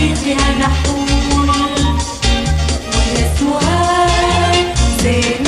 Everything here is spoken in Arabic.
بيتها نحول ونسوها زيت